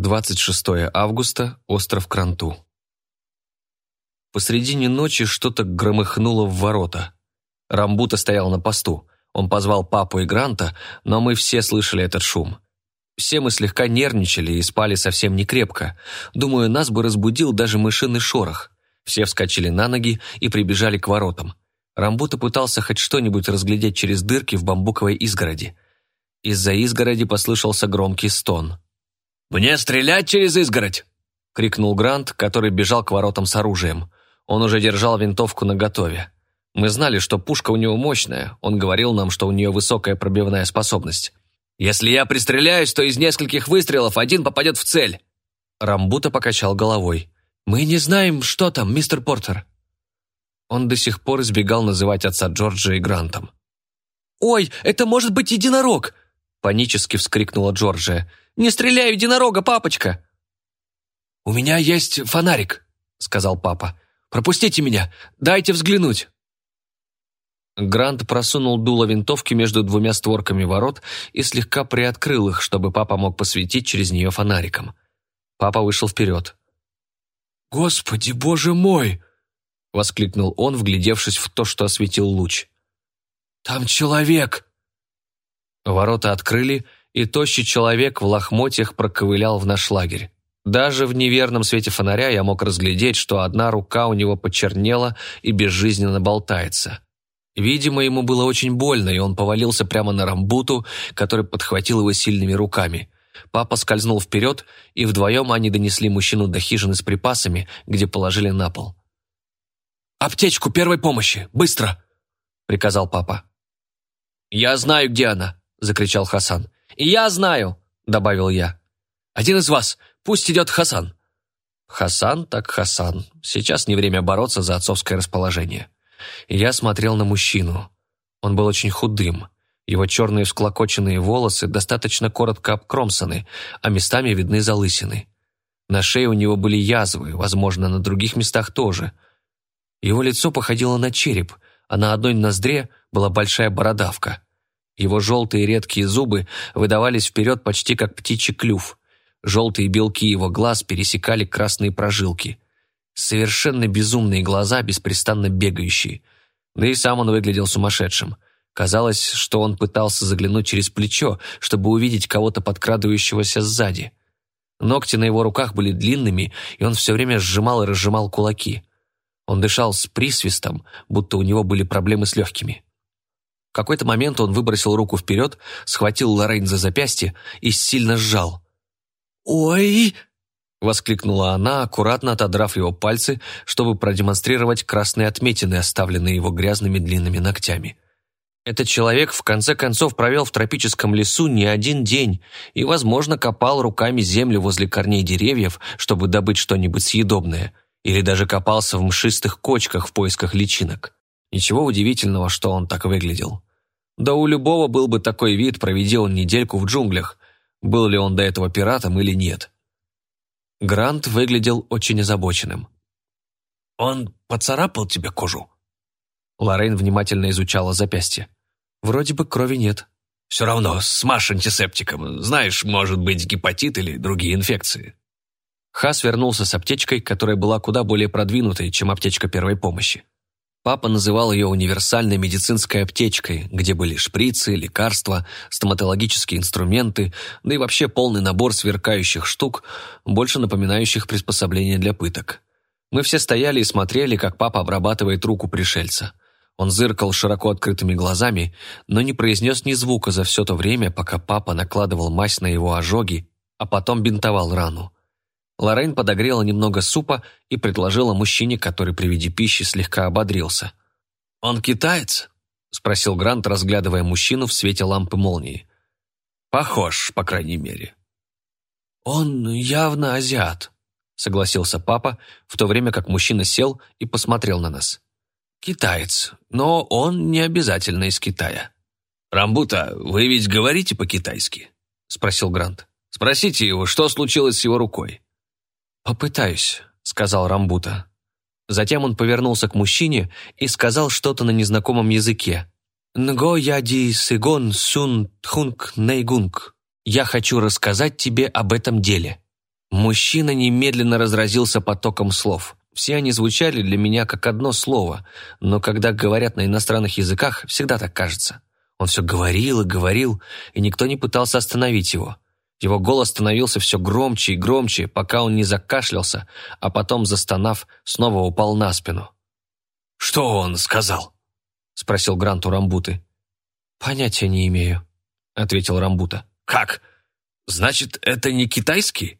26 августа, остров Кранту. Посредине ночи что-то громыхнуло в ворота. Рамбута стоял на посту. Он позвал папу и Гранта, но мы все слышали этот шум. Все мы слегка нервничали и спали совсем не крепко. Думаю, нас бы разбудил даже мышиный шорох. Все вскочили на ноги и прибежали к воротам. Рамбута пытался хоть что-нибудь разглядеть через дырки в бамбуковой изгороди. Из-за изгороди послышался громкий стон. «Мне стрелять через изгородь!» — крикнул Грант, который бежал к воротам с оружием. Он уже держал винтовку наготове. Мы знали, что пушка у него мощная, он говорил нам, что у нее высокая пробивная способность. «Если я пристреляюсь, то из нескольких выстрелов один попадет в цель!» Рамбута покачал головой. «Мы не знаем, что там, мистер Портер». Он до сих пор избегал называть отца Джорджа и Грантом. «Ой, это может быть единорог!» Панически вскрикнула Джорджия. «Не стреляй единорога, папочка!» «У меня есть фонарик», — сказал папа. «Пропустите меня, дайте взглянуть». Грант просунул дуло винтовки между двумя створками ворот и слегка приоткрыл их, чтобы папа мог посветить через нее фонариком. Папа вышел вперед. «Господи, боже мой!» — воскликнул он, вглядевшись в то, что осветил луч. «Там человек!» Ворота открыли, и тощий человек в лохмотьях проковылял в наш лагерь. Даже в неверном свете фонаря я мог разглядеть, что одна рука у него почернела и безжизненно болтается. Видимо, ему было очень больно, и он повалился прямо на рамбуту, который подхватил его сильными руками. Папа скользнул вперед, и вдвоем они донесли мужчину до хижины с припасами, где положили на пол. «Аптечку первой помощи! Быстро!» — приказал папа. «Я знаю, где она!» — закричал Хасан. «И я знаю!» — добавил я. «Один из вас! Пусть идет Хасан!» Хасан так Хасан. Сейчас не время бороться за отцовское расположение. я смотрел на мужчину. Он был очень худым. Его черные всклокоченные волосы достаточно коротко обкромсаны, а местами видны залысины. На шее у него были язвы, возможно, на других местах тоже. Его лицо походило на череп, а на одной ноздре была большая бородавка. Его желтые редкие зубы выдавались вперед почти как птичий клюв. Желтые белки его глаз пересекали красные прожилки. Совершенно безумные глаза, беспрестанно бегающие. Да и сам он выглядел сумасшедшим. Казалось, что он пытался заглянуть через плечо, чтобы увидеть кого-то подкрадывающегося сзади. Ногти на его руках были длинными, и он все время сжимал и разжимал кулаки. Он дышал с присвистом, будто у него были проблемы с легкими. В какой-то момент он выбросил руку вперед, схватил Лоррейн за запястье и сильно сжал. «Ой!» — воскликнула она, аккуратно отодрав его пальцы, чтобы продемонстрировать красные отметины, оставленные его грязными длинными ногтями. Этот человек в конце концов провел в тропическом лесу не один день и, возможно, копал руками землю возле корней деревьев, чтобы добыть что-нибудь съедобное, или даже копался в мшистых кочках в поисках личинок. Ничего удивительного, что он так выглядел. Да у любого был бы такой вид, проведи он недельку в джунглях, был ли он до этого пиратом или нет. Грант выглядел очень озабоченным. «Он поцарапал тебе кожу?» Лоррейн внимательно изучала запястье. «Вроде бы крови нет». «Все равно, смажь антисептиком. Знаешь, может быть гепатит или другие инфекции». Хас вернулся с аптечкой, которая была куда более продвинутой, чем аптечка первой помощи. Папа называл ее универсальной медицинской аптечкой, где были шприцы, лекарства, стоматологические инструменты, да и вообще полный набор сверкающих штук, больше напоминающих приспособления для пыток. Мы все стояли и смотрели, как папа обрабатывает руку пришельца. Он зыркал широко открытыми глазами, но не произнес ни звука за все то время, пока папа накладывал мазь на его ожоги, а потом бинтовал рану. Лоррейн подогрела немного супа и предложила мужчине, который при виде пищи слегка ободрился. «Он китаец?» — спросил Грант, разглядывая мужчину в свете лампы молнии. «Похож, по крайней мере». «Он явно азиат», — согласился папа, в то время как мужчина сел и посмотрел на нас. «Китаец, но он не обязательно из Китая». «Рамбута, вы ведь говорите по-китайски?» — спросил Грант. «Спросите его, что случилось с его рукой». «Попытаюсь», — сказал Рамбута. Затем он повернулся к мужчине и сказал что-то на незнакомом языке. «Нго яди сигон сун тхунг нейгунг. Я хочу рассказать тебе об этом деле». Мужчина немедленно разразился потоком слов. Все они звучали для меня как одно слово, но когда говорят на иностранных языках, всегда так кажется. Он все говорил и говорил, и никто не пытался остановить его. Его голос становился все громче и громче, пока он не закашлялся, а потом, застонав, снова упал на спину. «Что он сказал?» — спросил Грант у Рамбуты. «Понятия не имею», — ответил Рамбута. «Как? Значит, это не китайский?»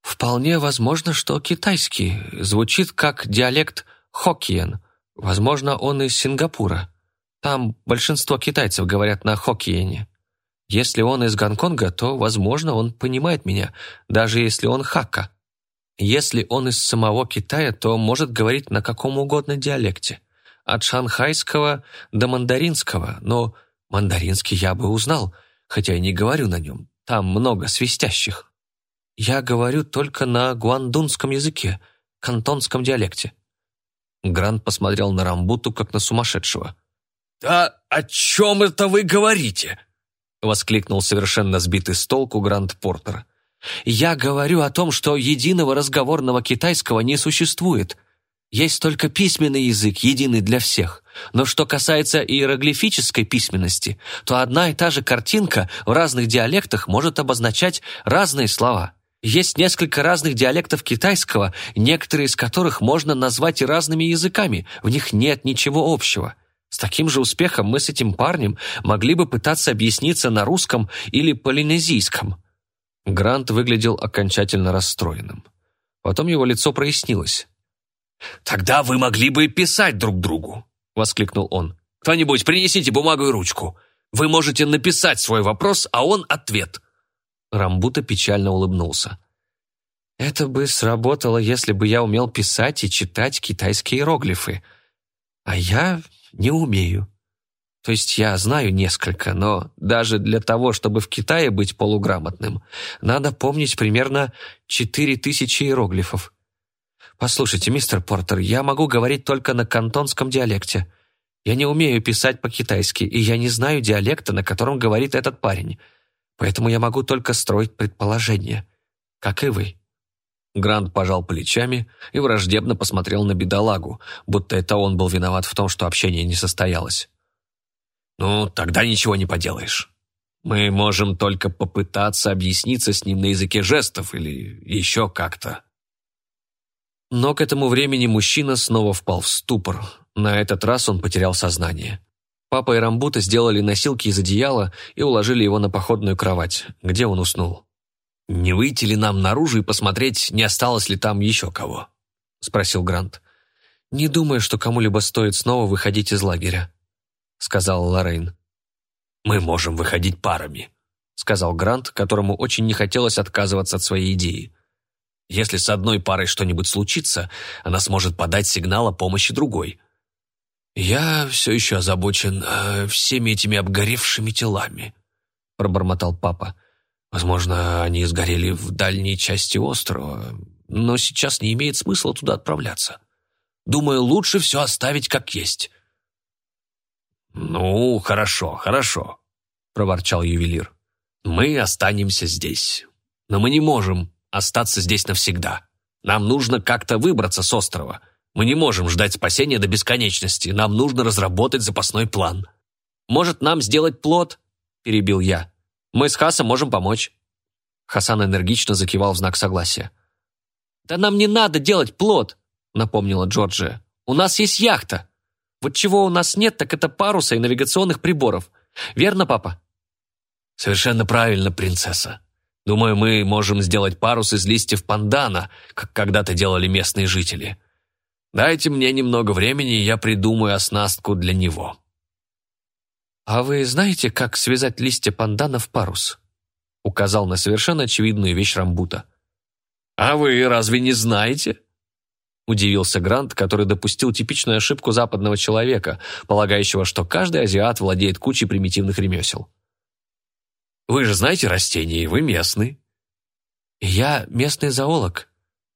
«Вполне возможно, что китайский. Звучит как диалект хоккиен. Возможно, он из Сингапура. Там большинство китайцев говорят на хоккиене. Если он из Гонконга, то, возможно, он понимает меня, даже если он хакка. Если он из самого Китая, то может говорить на каком угодно диалекте. От шанхайского до мандаринского, но мандаринский я бы узнал, хотя и не говорю на нем. Там много свистящих. Я говорю только на гуандунском языке, кантонском диалекте». Грант посмотрел на Рамбуту, как на сумасшедшего. «Да о чем это вы говорите?» Воскликнул совершенно сбитый с толку Грант Портер. «Я говорю о том, что единого разговорного китайского не существует. Есть только письменный язык, единый для всех. Но что касается иероглифической письменности, то одна и та же картинка в разных диалектах может обозначать разные слова. Есть несколько разных диалектов китайского, некоторые из которых можно назвать и разными языками, в них нет ничего общего. С таким же успехом мы с этим парнем могли бы пытаться объясниться на русском или полинезийском. Грант выглядел окончательно расстроенным. Потом его лицо прояснилось. «Тогда вы могли бы писать друг другу», — воскликнул он. «Кто-нибудь, принесите бумагу и ручку. Вы можете написать свой вопрос, а он ответ». Рамбута печально улыбнулся. «Это бы сработало, если бы я умел писать и читать китайские иероглифы. А я не умею. То есть я знаю несколько, но даже для того, чтобы в Китае быть полуграмотным, надо помнить примерно четыре тысячи иероглифов. Послушайте, мистер Портер, я могу говорить только на кантонском диалекте. Я не умею писать по-китайски, и я не знаю диалекта, на котором говорит этот парень. Поэтому я могу только строить предположения, как и вы. Грант пожал плечами и враждебно посмотрел на бедолагу, будто это он был виноват в том, что общение не состоялось. «Ну, тогда ничего не поделаешь. Мы можем только попытаться объясниться с ним на языке жестов или еще как-то». Но к этому времени мужчина снова впал в ступор. На этот раз он потерял сознание. Папа и Рамбута сделали носилки из одеяла и уложили его на походную кровать, где он уснул. «Не выйти ли нам наружу и посмотреть, не осталось ли там еще кого?» — спросил Грант. «Не думаю, что кому-либо стоит снова выходить из лагеря», — сказала Лоррейн. «Мы можем выходить парами», — сказал Грант, которому очень не хотелось отказываться от своей идеи. «Если с одной парой что-нибудь случится, она сможет подать сигнал о помощи другой». «Я все еще озабочен э, всеми этими обгоревшими телами», — пробормотал папа. Возможно, они сгорели в дальней части острова, но сейчас не имеет смысла туда отправляться. Думаю, лучше все оставить как есть». «Ну, хорошо, хорошо», — проворчал ювелир. «Мы останемся здесь. Но мы не можем остаться здесь навсегда. Нам нужно как-то выбраться с острова. Мы не можем ждать спасения до бесконечности. Нам нужно разработать запасной план». «Может, нам сделать плод?» – перебил я. Мы с Хасом можем помочь». Хасан энергично закивал в знак согласия. «Да нам не надо делать плод», — напомнила Джорджия. «У нас есть яхта. Вот чего у нас нет, так это паруса и навигационных приборов. Верно, папа?» «Совершенно правильно, принцесса. Думаю, мы можем сделать парус из листьев пандана, как когда-то делали местные жители. Дайте мне немного времени, и я придумаю оснастку для него». «А вы знаете, как связать листья пандана в парус?» указал на совершенно очевидную вещь Рамбута. «А вы разве не знаете?» Удивился Грант, который допустил типичную ошибку западного человека, полагающего, что каждый азиат владеет кучей примитивных ремесел. «Вы же знаете растения, и вы местный». «Я местный зоолог.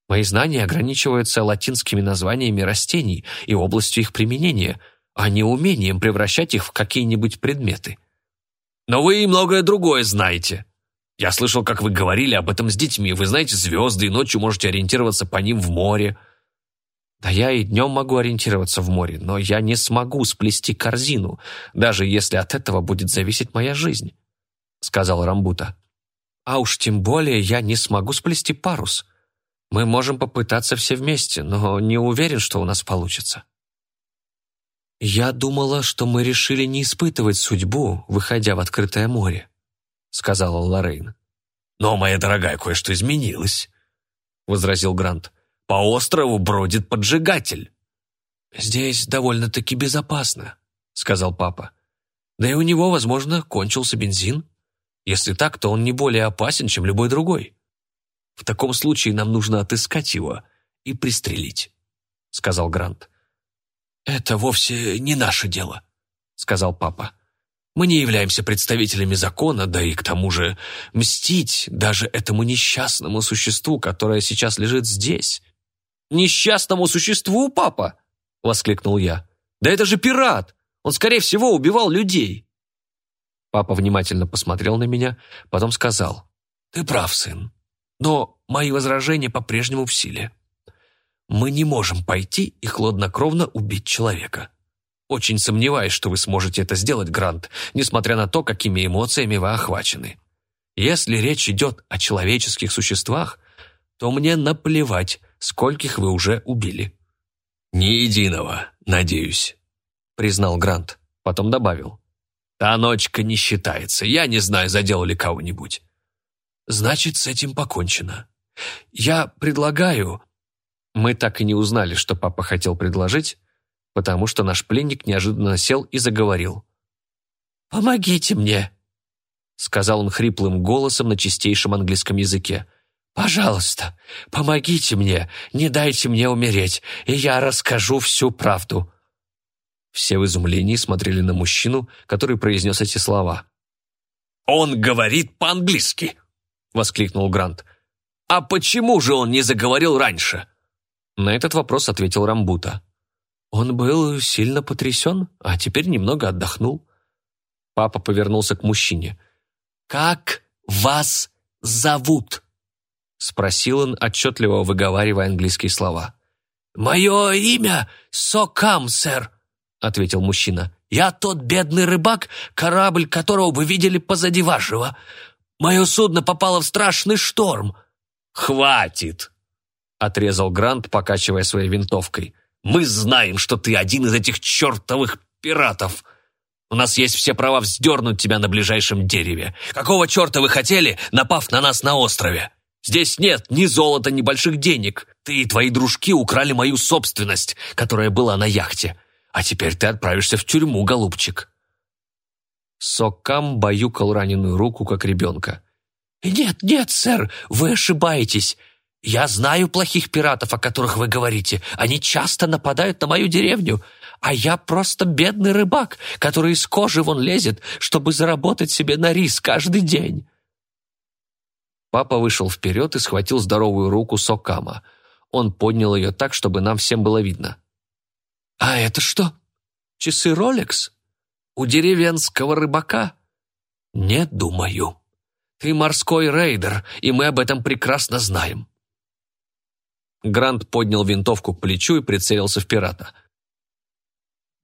Мои знания ограничиваются латинскими названиями растений и областью их применения – а не умением превращать их в какие-нибудь предметы. «Но вы и многое другое знаете», Я слышал, как вы говорили об этом с детьми. Вы знаете звезды, и ночью можете ориентироваться по ним в море». «Да я и днем могу ориентироваться в море, но я не смогу сплести корзину, даже если от этого будет зависеть моя жизнь», — сказал Рамбута. «А уж тем более я не смогу сплести парус. Мы можем попытаться все вместе, но не уверен, что у нас получится». «Я думала, что мы решили не испытывать судьбу, выходя в открытое море», сказала Лоррейн. «Но, моя дорогая, кое-что изменилось», — возразил Грант. «По острову бродит поджигатель». «Здесь довольно-таки безопасно», — сказал папа. «Да и у него, возможно, кончился бензин. Если так, то он не более опасен, чем любой другой. В таком случае нам нужно отыскать его и пристрелить», — сказал Грант. «Это вовсе не наше дело», — сказал папа. Мы не являемся представителями закона, да и к тому же мстить даже этому несчастному существу, которое сейчас лежит здесь. «Несчастному существу, папа?» — воскликнул я. «Да это же пират! Он, скорее всего, убивал людей!» Папа внимательно посмотрел на меня, потом сказал. «Ты прав, сын, но мои возражения по-прежнему в силе. Мы не можем пойти и хладнокровно убить человека. Очень сомневаюсь, что вы сможете это сделать, Грант, несмотря на то, какими эмоциями вы охвачены. Если речь идет о человеческих существах, то мне наплевать, скольких вы уже убили». «Ни единого, надеюсь», — признал Грант. Потом добавил. «Та ночка не считается. Я не знаю, задел ли кого-нибудь». «Значит, с этим покончено. Я предлагаю...» Мы так и не узнали, что папа хотел предложить, потому что наш пленник неожиданно сел и заговорил. «Помогите мне», — сказал он хриплым голосом на чистейшем английском языке. «Пожалуйста, помогите мне, не дайте мне умереть, и я расскажу всю правду». Все в изумлении смотрели на мужчину, который произнес эти слова. «Он говорит по-английски!» — воскликнул Грант. «А почему же он не заговорил раньше?» На этот вопрос ответил Рамбута. Он был сильно потрясен, а теперь немного отдохнул. Папа повернулся к мужчине. «Как вас зовут?» Спросил он, отчетливо выговаривая английские слова. «Мое имя Сокам, сэр», — ответил мужчина. «Я тот бедный рыбак, корабль которого вы видели позади вашего. Мое судно попало в страшный шторм». «Хватит!» — отрезал Грант, покачивая своей винтовкой. Мы знаем, что ты один из этих чертовых пиратов. У нас есть все права вздернуть тебя на ближайшем дереве. Какого черта вы хотели, напав на нас на острове? Здесь нет ни золота, ни больших денег. Ты и твои дружки украли мою собственность, которая была на яхте. А теперь ты отправишься в тюрьму, голубчик». Сокам баюкал раненую руку, как ребенка. «Нет, нет, сэр, вы ошибаетесь. Я знаю плохих пиратов, о которых вы говорите. Они часто нападают на мою деревню. А я просто бедный рыбак, который из кожи вон лезет, чтобы заработать себе на рис каждый день». Папа вышел вперед и схватил здоровую руку Сокама. Он поднял ее так, чтобы нам всем было видно. «А это что? Часы Ролекс? У деревенского рыбака?» «Нет, думаю. Ты морской рейдер, и мы об этом прекрасно знаем. Грант поднял винтовку к плечу и прицелился в пирата.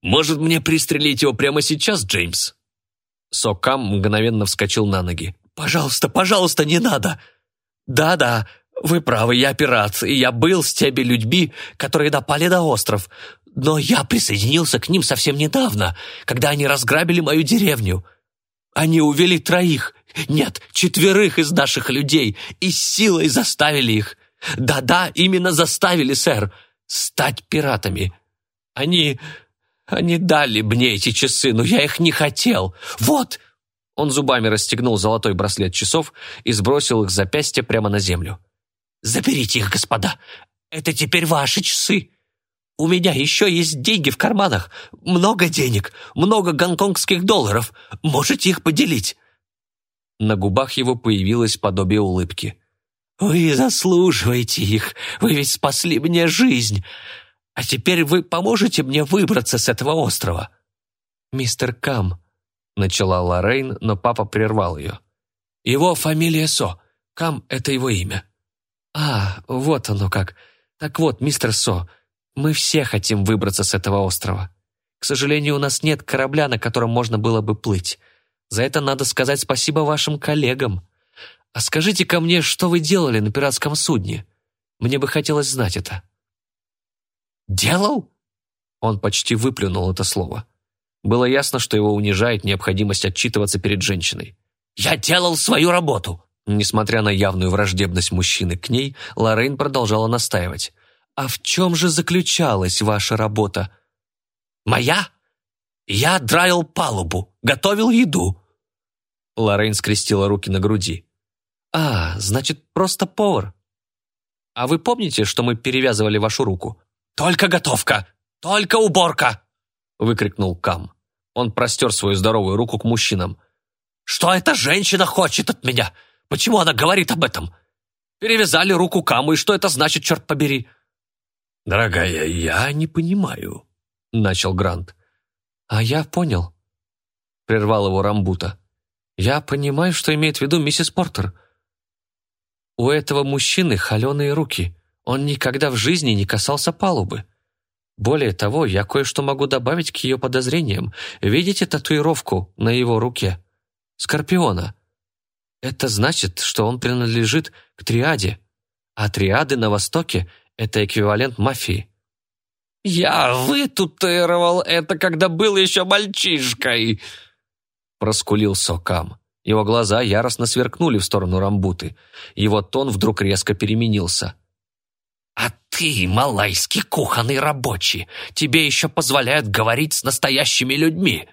«Может, мне пристрелить его прямо сейчас, Джеймс?» Сокам мгновенно вскочил на ноги. «Пожалуйста, пожалуйста, не надо! Да-да, вы правы, я пират, и я был с теми людьми, которые напали на остров. Но я присоединился к ним совсем недавно, когда они разграбили мою деревню. Они увели троих, нет, четверых из наших людей и силой заставили их. Да-да, именно заставили, сэр, стать пиратами. Они... они дали мне эти часы, но я их не хотел. Вот!» Он зубами расстегнул золотой браслет часов и сбросил их с запястья прямо на землю. «Заберите их, господа. Это теперь ваши часы. У меня еще есть деньги в карманах. Много денег, много гонконгских долларов. Можете их поделить». На губах его появилось подобие улыбки. «Вы заслуживаете их, вы ведь спасли мне жизнь. А теперь вы поможете мне выбраться с этого острова?» «Мистер Кам», — начала Лоррейн, но папа прервал ее. Его фамилия Со. Кам — это его имя». «А, вот оно как. Так вот, мистер Со, мы все хотим выбраться с этого острова. К сожалению, у нас нет корабля, на котором можно было бы плыть. За это надо сказать спасибо вашим коллегам. А скажите ко мне, что вы делали на пиратском судне? Мне бы хотелось знать это». «Делал?» Он почти выплюнул это слово. Было ясно, что его унижает необходимость отчитываться перед женщиной. «Я делал свою работу!» Несмотря на явную враждебность мужчины к ней, Лоррейн продолжала настаивать. «А в чем же заключалась ваша работа?» «Моя? Я драил палубу, готовил еду». Лоррейн скрестила руки на груди. «А, значит, просто повар. А вы помните, что мы перевязывали вашу руку?» «Только готовка! Только уборка!» выкрикнул Кам. Он простер свою здоровую руку к мужчинам. «Что эта женщина хочет от меня? Почему она говорит об этом? Перевязали руку Каму, и что это значит, черт побери?» «Дорогая, я не понимаю», — начал Грант. «А я понял», — прервал его Рамбута. «Я понимаю, что имеет в виду миссис Портер. У этого мужчины холеные руки. Он никогда в жизни не касался палубы. Более того, я кое-что могу добавить к ее подозрениям. Видите татуировку на его руке? Скорпиона. Это значит, что он принадлежит к триаде. А триады на Востоке — это эквивалент мафии. «Я вытатуировал это, когда был еще мальчишкой!» Проскулил Сокам. Его глаза яростно сверкнули в сторону Рамбуты. Его тон вдруг резко переменился. «А ты, малайский кухонный рабочий, тебе еще позволяют говорить с настоящими людьми!»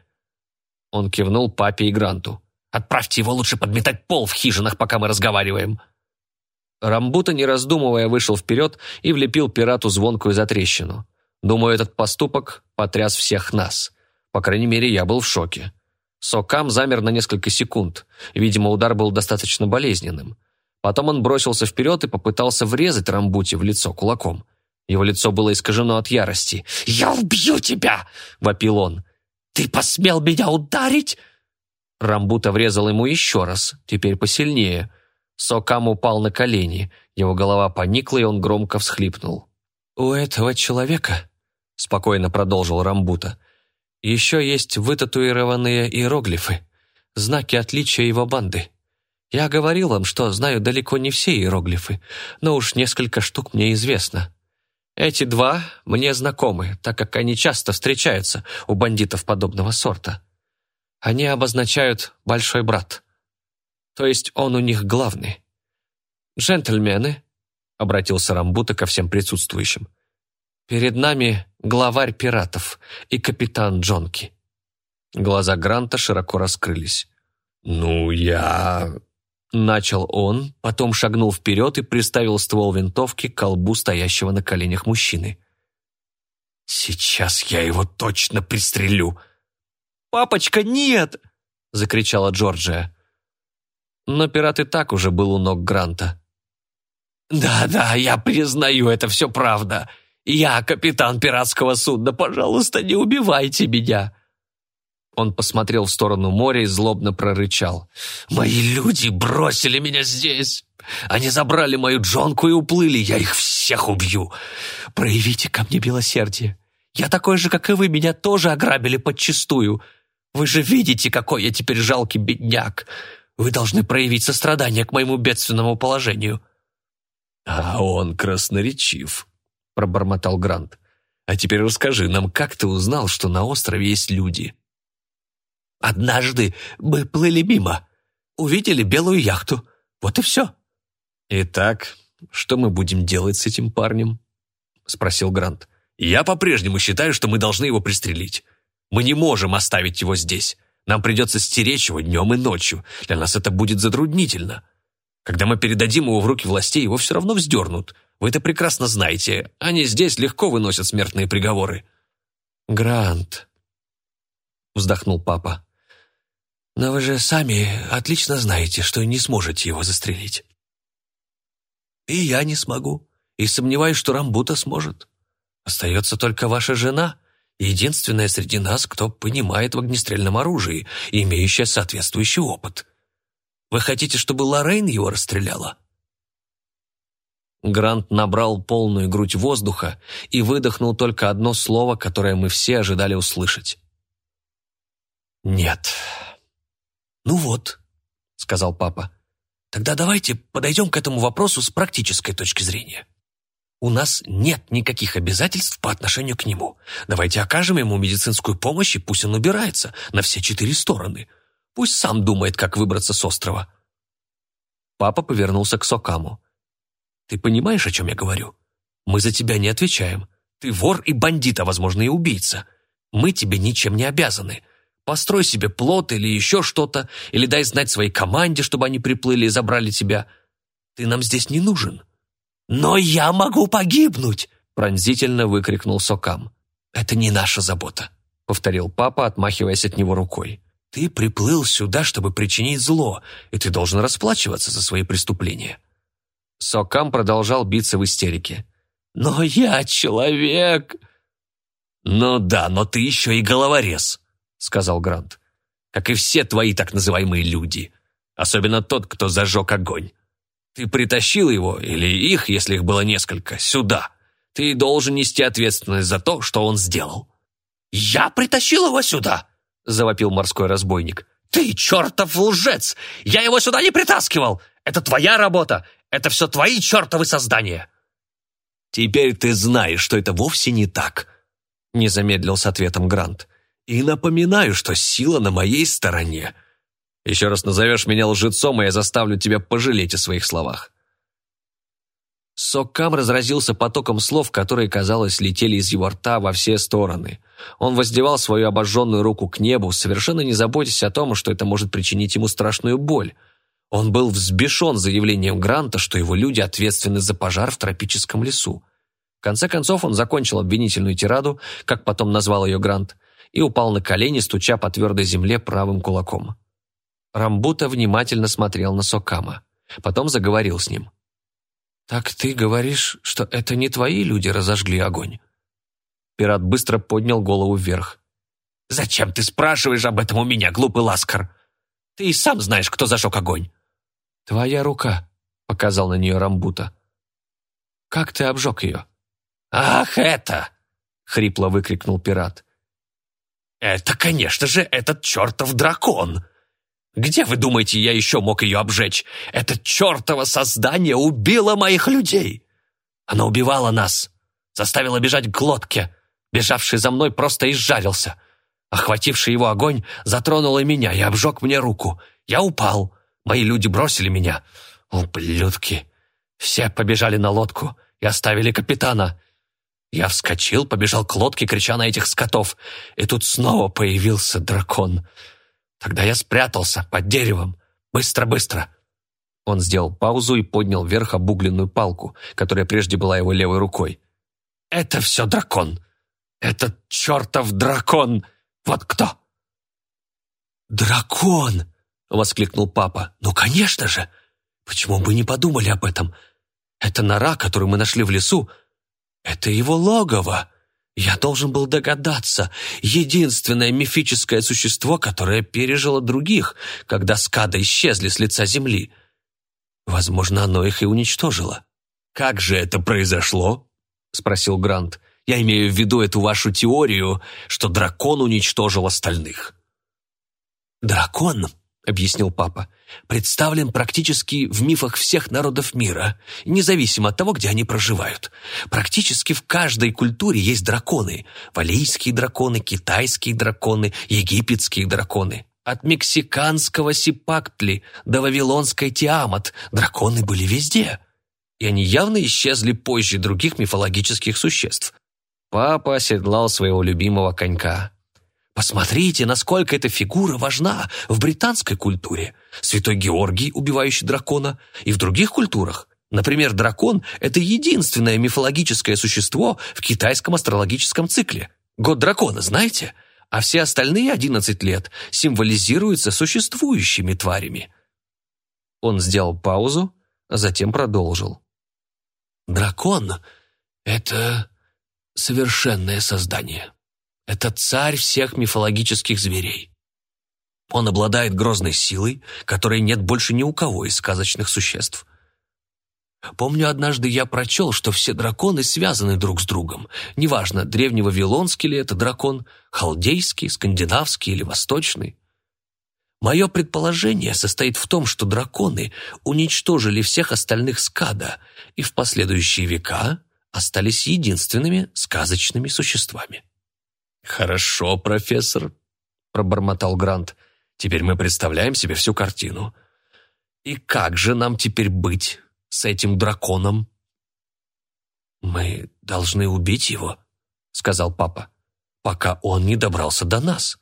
Он кивнул папе и Гранту. «Отправьте его лучше подметать пол в хижинах, пока мы разговариваем!» Рамбута, не раздумывая, вышел вперед и влепил пирату звонкую затрещину. Думаю, этот поступок потряс всех нас. По крайней мере, я был в шоке. Сокам замер на несколько секунд. Видимо, удар был достаточно болезненным. Потом он бросился вперед и попытался врезать Рамбути в лицо кулаком. Его лицо было искажено от ярости. «Я убью тебя!» — вопил он. «Ты посмел меня ударить?» Рамбута врезал ему еще раз, теперь посильнее. Сокам упал на колени, его голова поникла, и он громко всхлипнул. «У этого человека», — спокойно продолжил Рамбута, «еще есть вытатуированные иероглифы, знаки отличия его банды. Я говорил вам, что знаю далеко не все иероглифы, но уж несколько штук мне известно. Эти два мне знакомы, так как они часто встречаются у бандитов подобного сорта. Они обозначают «большой брат». То есть он у них главный. «Джентльмены», — обратился Рамбута ко всем присутствующим, «перед нами главарь пиратов и капитан Джонки». Глаза Гранта широко раскрылись. «Ну, я...» Начал он, потом шагнул вперед и приставил ствол винтовки к колбу стоящего на коленях мужчины. «Сейчас я его точно пристрелю!» «Папочка, нет!» — закричала Джорджия. Но пират и так уже был у ног Гранта. «Да-да, я признаю, это все правда. Я капитан пиратского судна, пожалуйста, не убивайте меня!» Он посмотрел в сторону моря и злобно прорычал. «Мои люди бросили меня здесь! Они забрали мою джонку и уплыли, я их всех убью! Проявите ко мне милосердие! Я такой же, как и вы, меня тоже ограбили подчистую! Вы же видите, какой я теперь жалкий бедняк! Вы должны проявить сострадание к моему бедственному положению!» «А он красноречив», — пробормотал Грант. «А теперь расскажи нам, как ты узнал, что на острове есть люди?» Однажды мы плыли мимо, увидели белую яхту. Вот и все». «Итак, что мы будем делать с этим парнем?» — спросил Грант. «Я по-прежнему считаю, что мы должны его пристрелить. Мы не можем оставить его здесь. Нам придется стеречь его днем и ночью. Для нас это будет затруднительно. Когда мы передадим его в руки властей, его все равно вздернут. Вы это прекрасно знаете. Они здесь легко выносят смертные приговоры». «Грант», — вздохнул папа. Но вы же сами отлично знаете, что не сможете его застрелить. И я не смогу, и сомневаюсь, что Рамбута сможет. Остается только ваша жена, единственная среди нас, кто понимает в огнестрельном оружии имеющая соответствующий опыт. Вы хотите, чтобы Лоррейн его расстреляла?» Грант набрал полную грудь воздуха и выдохнул только одно слово, которое мы все ожидали услышать. «Нет». «Ну вот», — сказал папа. «Тогда давайте подойдем к этому вопросу с практической точки зрения. У нас нет никаких обязательств по отношению к нему. Давайте окажем ему медицинскую помощь, и пусть он убирается на все четыре стороны. Пусть сам думает, как выбраться с острова». Папа повернулся к Сокаму. «Ты понимаешь, о чем я говорю? Мы за тебя не отвечаем. Ты вор и бандит, а, возможно, и убийца. Мы тебе ничем не обязаны. Построй себе плот или еще что-то, или дай знать своей команде, чтобы они приплыли и забрали тебя. Ты нам здесь не нужен». «Но я могу погибнуть!» пронзительно выкрикнул Сокам. «Это не наша забота», — повторил папа, отмахиваясь от него рукой. Ты приплыл сюда, чтобы причинить зло, и ты должен расплачиваться за свои преступления». Сокам продолжал биться в истерике. «Но я человек!» «Ну да, но ты еще и головорез», — сказал Грант. «Как и все твои так называемые люди. Особенно тот, кто зажег огонь. Ты притащил его, или их, если их было несколько, сюда. Ты должен нести ответственность за то, что он сделал». «Я притащил его сюда!» — завопил морской разбойник. «Ты чертов лжец! Я его сюда не притаскивал! Это твоя работа! Это все твои чертовы создания!» «Теперь ты знаешь, что это вовсе не так», — не замедлил с ответом Грант. «И напоминаю, что сила на моей стороне. Еще раз назовешь меня лжецом, и я заставлю тебя пожалеть о своих словах». Соккам разразился потоком слов, которые, казалось, летели из его рта во все стороны. Он воздевал свою обожженную руку к небу, совершенно не заботясь о том, что это может причинить ему страшную боль. Он был взбешен заявлением Гранта, что его люди ответственны за пожар в тропическом лесу. В конце концов он закончил обвинительную тираду, как потом назвал ее Грант, и упал на колени, стуча по твердой земле правым кулаком. Рамбута внимательно смотрел на Сокама. Потом заговорил с ним. «Так ты говоришь, что это не твои люди разожгли огонь?» Пират быстро поднял голову вверх. «Зачем ты спрашиваешь об этом у меня, глупый ласкар? Ты и сам знаешь, кто зажег огонь». «Твоя рука», — показал на нее Рамбута. «Как ты обжег ее?» «Ах, это!» — хрипло выкрикнул пират. «Это, конечно же, этот чертов дракон!» Где, вы думаете, я еще мог ее обжечь? Это чертово создание убило моих людей! Оно убивало нас, заставило бежать к лодке. Бежавший за мной просто изжарился. Охвативший его огонь затронул и меня и обжег мне руку. Я упал. Мои люди бросили меня. Ублюдки. Все побежали на лодку и оставили капитана. Я вскочил, побежал к лодке, крича на этих скотов. И тут снова появился дракон — Тогда я спрятался под деревом. Быстро-быстро!» Он сделал паузу и поднял вверх обугленную палку, которая прежде была его левой рукой. «Это все дракон! Этот чертов дракон! Вот кто!» «Дракон!» — воскликнул папа. «Ну, конечно же! Почему бы не подумали об этом? Это нора, которую мы нашли в лесу. Это его логово!» Я должен был догадаться. Единственное мифическое существо, которое пережило других, когда скады исчезли с лица земли. Возможно, оно их и уничтожило. «Как же это произошло?» — спросил Грант. «Я имею в виду эту вашу теорию, что дракон уничтожил остальных». «Дракон объяснил папа, представлен практически в мифах всех народов мира, независимо от того, где они проживают. Практически в каждой культуре есть драконы. Валийские драконы, китайские драконы, египетские драконы. От мексиканского Сипактли до вавилонской Тиамат драконы были везде. И они явно исчезли позже других мифологических существ. Папа оседлал своего любимого конька. Посмотрите, насколько эта фигура важна в британской культуре. Святой Георгий, убивающий дракона, и в других культурах. Например, дракон – это единственное мифологическое существо в китайском астрологическом цикле. Год дракона, знаете? А все остальные 11 лет символизируются существующими тварями. Он сделал паузу, а затем продолжил. Дракон – это совершенное создание. Это царь всех мифологических зверей. Он обладает грозной силой, которой нет больше ни у кого из сказочных существ. Помню, однажды я прочел, что все драконы связаны друг с другом. Неважно, древневавилонский ли это дракон, халдейский, скандинавский или восточный. Мое предположение состоит в том, что драконы уничтожили всех остальных скада и в последующие века остались единственными сказочными существами. «Хорошо, профессор», — пробормотал Грант. «Теперь мы представляем себе всю картину. И как же нам теперь быть с этим драконом?» «Мы должны убить его», — сказал папа, «пока он не добрался до нас.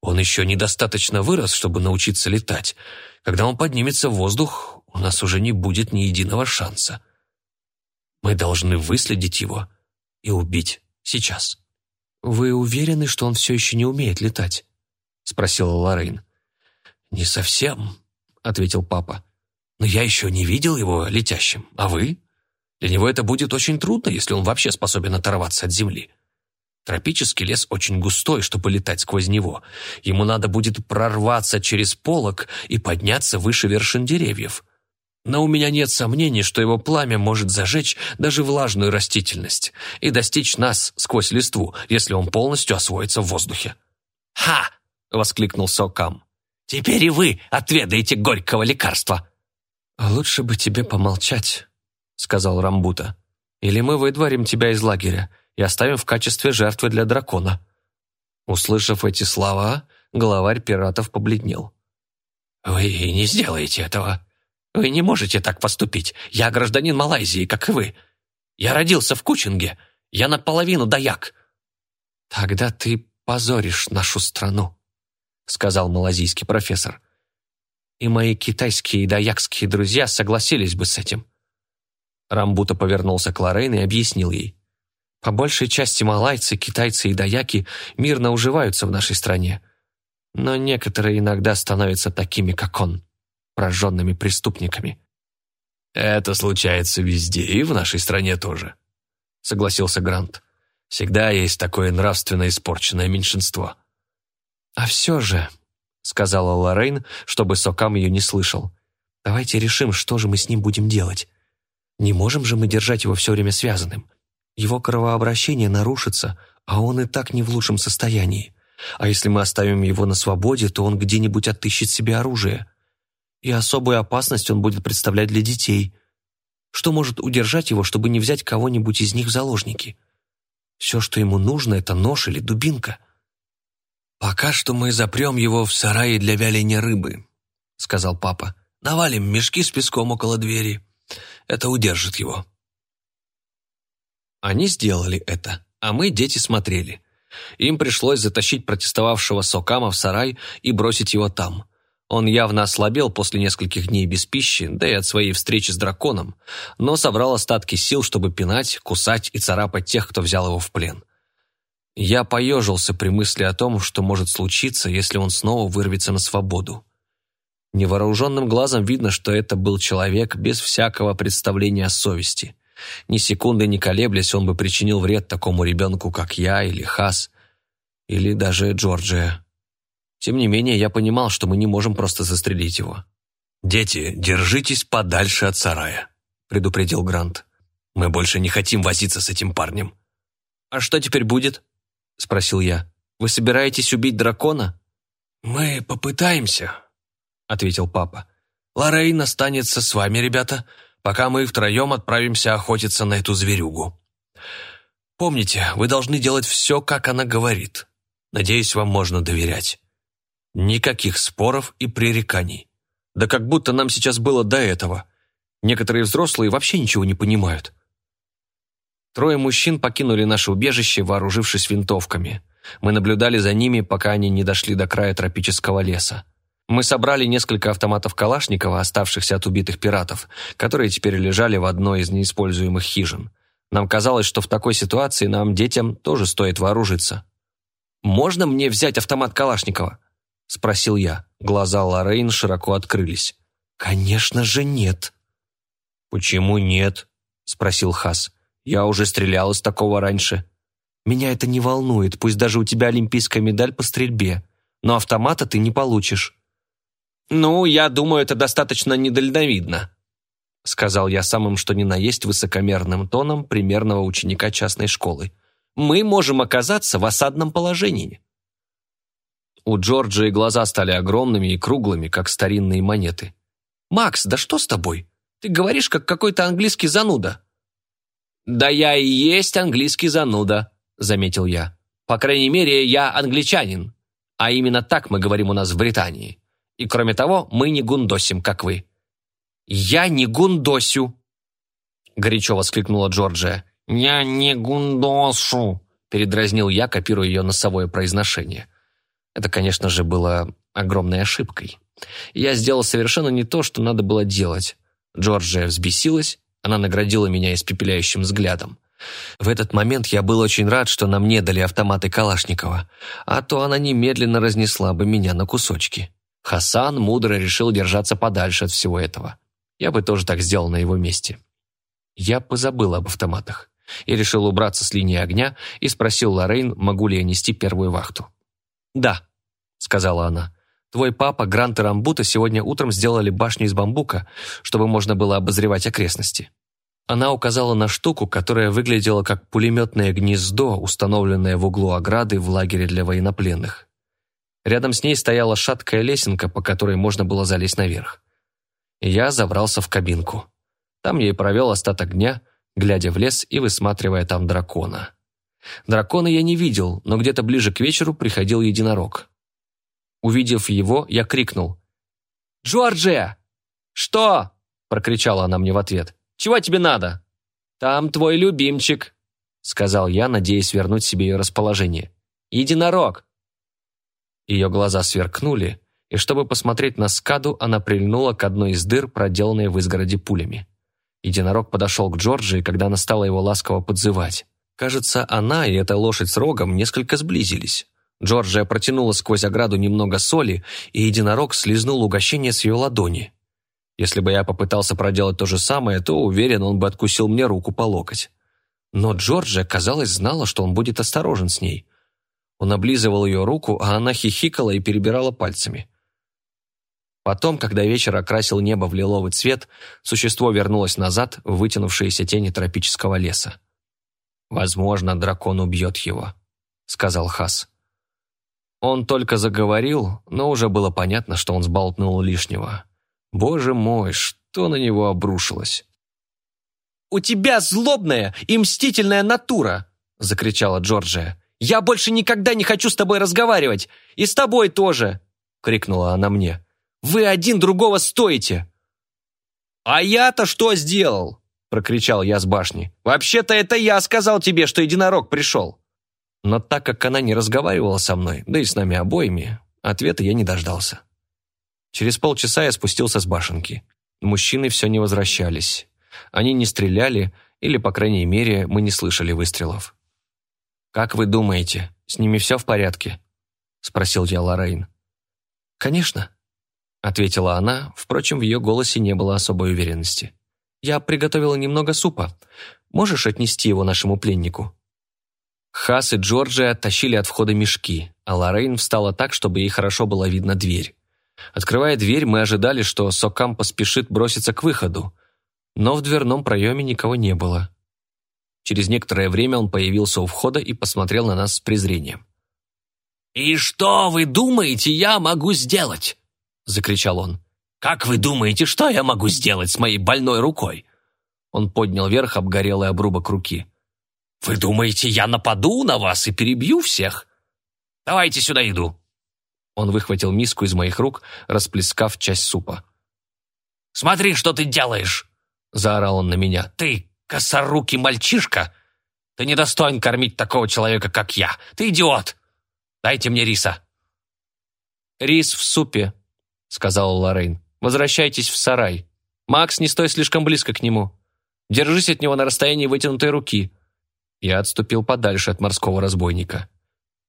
Он еще недостаточно вырос, чтобы научиться летать. Когда он поднимется в воздух, у нас уже не будет ни единого шанса. Мы должны выследить его и убить сейчас». «Вы уверены, что он все еще не умеет летать?» — спросила Лоррейн. «Не совсем», — ответил папа. «Но я еще не видел его летящим. А вы? Для него это будет очень трудно, если он вообще способен оторваться от земли. Тропический лес очень густой, чтобы летать сквозь него. Ему надо будет прорваться через полог и подняться выше вершин деревьев. Но у меня нет сомнений, что его пламя может зажечь даже влажную растительность и достичь нас сквозь листву, если он полностью освоится в воздухе. «Ха!» — воскликнул Сокам. «Теперь и вы отведаете горького лекарства!» «А «Лучше бы тебе помолчать», — сказал Рамбута. «Или мы выдворим тебя из лагеря и оставим в качестве жертвы для дракона». Услышав эти слова, главарь пиратов побледнел. «Вы не сделаете этого», вы не можете так поступить. Я гражданин Малайзии, как и вы. Я родился в Кучинге. Я наполовину даяк». «Тогда ты позоришь нашу страну», — сказал малазийский профессор. «И мои китайские и даякские друзья согласились бы с этим». Рамбута повернулся к Лоррейн и объяснил ей. «По большей части малайцы, китайцы и даяки мирно уживаются в нашей стране, но некоторые иногда становятся такими, как он» прожженными преступниками. «Это случается везде, и в нашей стране тоже», — согласился Грант. «Всегда есть такое нравственно испорченное меньшинство». «А все же», — сказала Лоррейн, чтобы Сокам ее не слышал, «давайте решим, что же мы с ним будем делать. Не можем же мы держать его все время связанным. Его кровообращение нарушится, а он и так не в лучшем состоянии. А если мы оставим его на свободе, то он где-нибудь отыщет себе оружие и особую опасность он будет представлять для детей. Что может удержать его, чтобы не взять кого-нибудь из них в заложники? Все, что ему нужно, это нож или дубинка. «Пока что мы запрем его в сарае для вяления рыбы», — сказал папа. «Навалим мешки с песком около двери. Это удержит его». Они сделали это, а мы, дети, смотрели. Им пришлось затащить протестовавшего Сокама в сарай и бросить его там. Он явно ослабел после нескольких дней без пищи, да и от своей встречи с драконом, но собрал остатки сил, чтобы пинать, кусать и царапать тех, кто взял его в плен. Я поежился при мысли о том, что может случиться, если он снова вырвется на свободу. Невооруженным глазом видно, что это был человек без всякого представления о совести. Ни секунды не колеблясь, он бы причинил вред такому ребенку, как я или Хас, или даже Джорджия. Тем не менее, я понимал, что мы не можем просто застрелить его. «Дети, держитесь подальше от сарая», — предупредил Грант. «Мы больше не хотим возиться с этим парнем». «А что теперь будет?» — спросил я. «Вы собираетесь убить дракона?» «Мы попытаемся», — ответил папа. «Лоррейн останется с вами, ребята, пока мы втроем отправимся охотиться на эту зверюгу. Помните, вы должны делать все, как она говорит. Надеюсь, вам можно доверять». Никаких споров и пререканий. Да как будто нам сейчас было до этого. Некоторые взрослые вообще ничего не понимают. Трое мужчин покинули наше убежище, вооружившись винтовками. Мы наблюдали за ними, пока они не дошли до края тропического леса. Мы собрали несколько автоматов Калашникова, оставшихся от убитых пиратов, которые теперь лежали в одной из неиспользуемых хижин. Нам казалось, что в такой ситуации нам, детям, тоже стоит вооружиться. «Можно мне взять автомат Калашникова?» — спросил я. Глаза Лоррейн широко открылись. «Конечно же нет». «Почему нет?» — спросил Хас. «Я уже стрелял из такого раньше». «Меня это не волнует, пусть даже у тебя олимпийская медаль по стрельбе. но автомата ты не получишь». «Ну, я думаю, это достаточно недальновидно», сказал я самым что ни на есть высокомерным тоном примерного ученика частной школы. «Мы можем оказаться в осадном положении». У Джорджа и глаза стали огромными и круглыми, как старинные монеты. «Макс, да что с тобой? Ты говоришь, как какой-то английский зануда». «Да я и есть английский зануда», — заметил я. «По крайней мере, я англичанин. А именно так мы говорим у нас в Британии. И кроме того, мы не гундосим, как вы». «Я не гундосю», — горячо воскликнула Джорджия. «Я не гундошу», — передразнил я, копируя ее носовое произношение. Это, конечно же, было огромной ошибкой. Я сделал совершенно не то, что надо было делать. Джорджия взбесилась, она наградила меня испепеляющим взглядом. В этот момент я был очень рад, что нам не дали автоматы Калашникова, а то она немедленно разнесла бы меня на кусочки. Хасан мудро решил держаться подальше от всего этого. Я бы тоже так сделал на его месте. Я позабыл об автоматах. Я решил убраться с линии огня и спросил Лоррейн, могу ли я нести первую вахту. «Да», — сказала она. «Твой папа, Грант и Рамбута сегодня утром сделали башню из бамбука, чтобы можно было обозревать окрестности». Она указала на штуку, которая выглядела как пулеметное гнездо, установленное в углу ограды в лагере для военнопленных. Рядом с ней стояла шаткая лесенка, по которой можно было залезть наверх. Я забрался в кабинку. Там я и провел остаток дня, глядя в лес и высматривая там дракона. Дракона я не видел, но где-то ближе к вечеру приходил единорог. Увидев его, я крикнул. «Джорджия!» «Что?» – прокричала она мне в ответ. «Чего тебе надо?» «Там твой любимчик», – сказал я, надеясь вернуть себе ее расположение. «Единорог!» Ее глаза сверкнули, и чтобы посмотреть на скаду, она прильнула к одной из дыр, проделанной в изгороде пулями. Единорог подошел к Джорджии, когда она стала его ласково подзывать. Кажется, она и эта лошадь с рогом несколько сблизились. Джорджия протянула сквозь ограду немного соли, и единорог слизнул угощение с ее ладони. Если бы я попытался проделать то же самое, то, уверен, он бы откусил мне руку по локоть. Но Джорджия, казалось, знала, что он будет осторожен с ней. Он облизывал ее руку, а она хихикала и перебирала пальцами. Потом, когда вечер окрасил небо в лиловый цвет, существо вернулось назад в вытянувшиеся тени тропического леса. «Возможно, дракон убьет его», — сказал Хас. Он только заговорил, но уже было понятно, что он сболтнул лишнего. Боже мой, что на него обрушилось! «У тебя злобная и мстительная натура!» — закричала Джорджия. «Я больше никогда не хочу с тобой разговаривать! И с тобой тоже!» — крикнула она мне. Вы один другого стоите!» «А я-то что сделал?» – прокричал я с башни. «Вообще-то это я сказал тебе, что единорог пришел!» Но так как она не разговаривала со мной, да и с нами обоими, ответа я не дождался. Через полчаса я спустился с башенки. Мужчины все не возвращались. Они не стреляли, или, по крайней мере, мы не слышали выстрелов. «Как вы думаете, с ними все в порядке?» – спросил я Лоррейн. «Конечно», ответила она, впрочем, в ее голосе не было особой уверенности. «Я приготовила немного супа. Можешь отнести его нашему пленнику?» Хас и Джорджия оттащили от входа мешки, а Лоррейн встала так, чтобы ей хорошо было видно дверь. Открывая дверь, мы ожидали, что Сокам поспешит броситься к выходу, но в дверном проеме никого не было. Через некоторое время он появился у входа и посмотрел на нас с презрением. «И что вы думаете, я могу сделать?» — закричал он. «Как вы думаете, что я могу сделать с моей больной рукой?» Он поднял вверх обгорелый обрубок руки. «Вы думаете, я нападу на вас и перебью всех? Давайте сюда еду!» Он выхватил миску из моих рук, расплескав часть супа. «Смотри, что ты делаешь!» — заорал он на меня. «Ты косорукий мальчишка! Ты недостоин кормить такого человека, как я! Ты идиот! Дайте мне риса!» «Рис в супе», сказала Лоррейн. «Возвращайтесь в сарай. Макс, не стой слишком близко к нему. Держись от него на расстоянии вытянутой руки». Я отступил подальше от морского разбойника.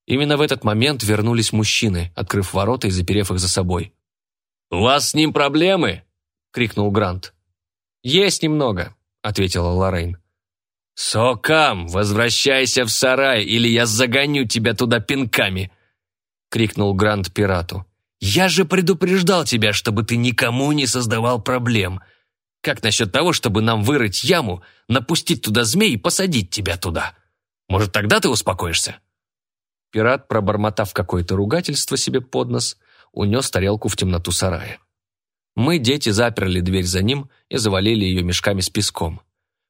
Именно в этот момент вернулись мужчины, открыв ворота и заперев их за собой. «У вас с ним проблемы?» — крикнул Грант. «Есть немного», — ответила Лоррейн. «Сокам, возвращайся в сарай, или я загоню тебя туда пинками!» крикнул Грант пирату. «Я же предупреждал тебя, чтобы ты никому не создавал проблем. Как насчет того, чтобы нам вырыть яму, напустить туда змей и посадить тебя туда? Может, тогда ты успокоишься?» Пират, пробормотав какое-то ругательство себе под нос, унес тарелку в темноту сарая. Мы, дети, заперли дверь за ним и завалили ее мешками с песком.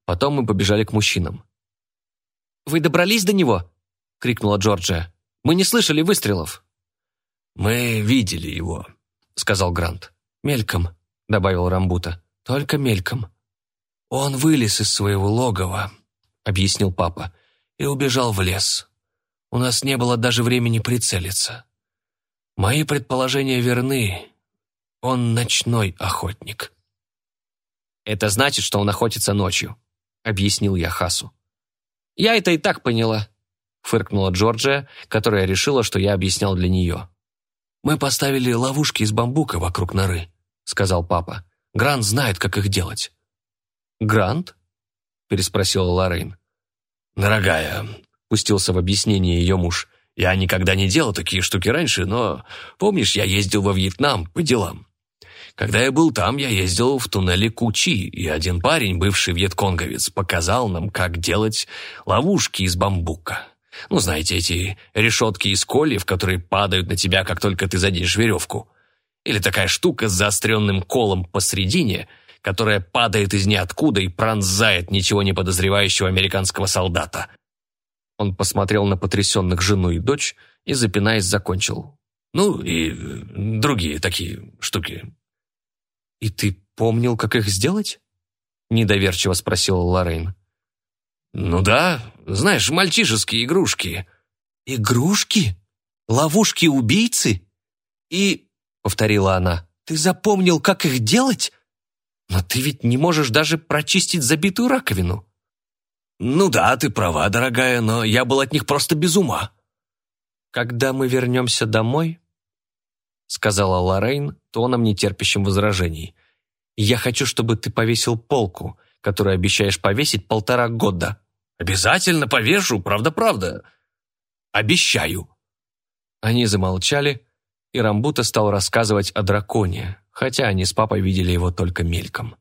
Потом мы побежали к мужчинам. «Вы добрались до него?» — крикнула Джорджия. «Мы не слышали выстрелов». «Мы видели его», — сказал Грант. «Мельком», — добавил Рамбута. «Только мельком». «Он вылез из своего логова», — объяснил папа, «и убежал в лес. У нас не было даже времени прицелиться. Мои предположения верны. Он ночной охотник». «Это значит, что он охотится ночью», — объяснил я Хасу. «Я это и так поняла», — фыркнула Джорджия, которая решила, что я объяснял для нее. «Мы поставили ловушки из бамбука вокруг норы», — сказал папа. «Грант знает, как их делать». «Грант?» — переспросила Лоррейн. «Дорогая», — пустился в объяснение ее муж, «я никогда не делал такие штуки раньше, но, помнишь, я ездил во Вьетнам по делам. Когда я был там, я ездил в туннеле Кучи, и один парень, бывший вьетконговец, показал нам, как делать ловушки из бамбука. Ну, знаете, эти решетки из кольев, которые падают на тебя, как только ты заденешь веревку. Или такая штука с заостренным колом посредине, которая падает из ниоткуда и пронзает ничего не подозревающего американского солдата. Он посмотрел на потрясенных жену и дочь и, запинаясь, закончил. Ну, и другие такие штуки. «И ты помнил, как их сделать?» Недоверчиво спросила Лоррейн. «Ну да, знаешь, мальчишеские игрушки». «Игрушки? Ловушки-убийцы?» «И...» — повторила она. «Ты запомнил, как их делать? Но ты ведь не можешь даже прочистить забитую раковину». «Ну да, ты права, дорогая, но я был от них просто без ума». «Когда мы вернемся домой, сказала Лоррейн тоном, нетерпящим возражений. «Я хочу, чтобы ты повесил полку, которую обещаешь повесить полтора года». «Обязательно повешу, правда-правда. Обещаю». Они замолчали, и Рамбута стал рассказывать о драконе, хотя они с папой видели его только мельком.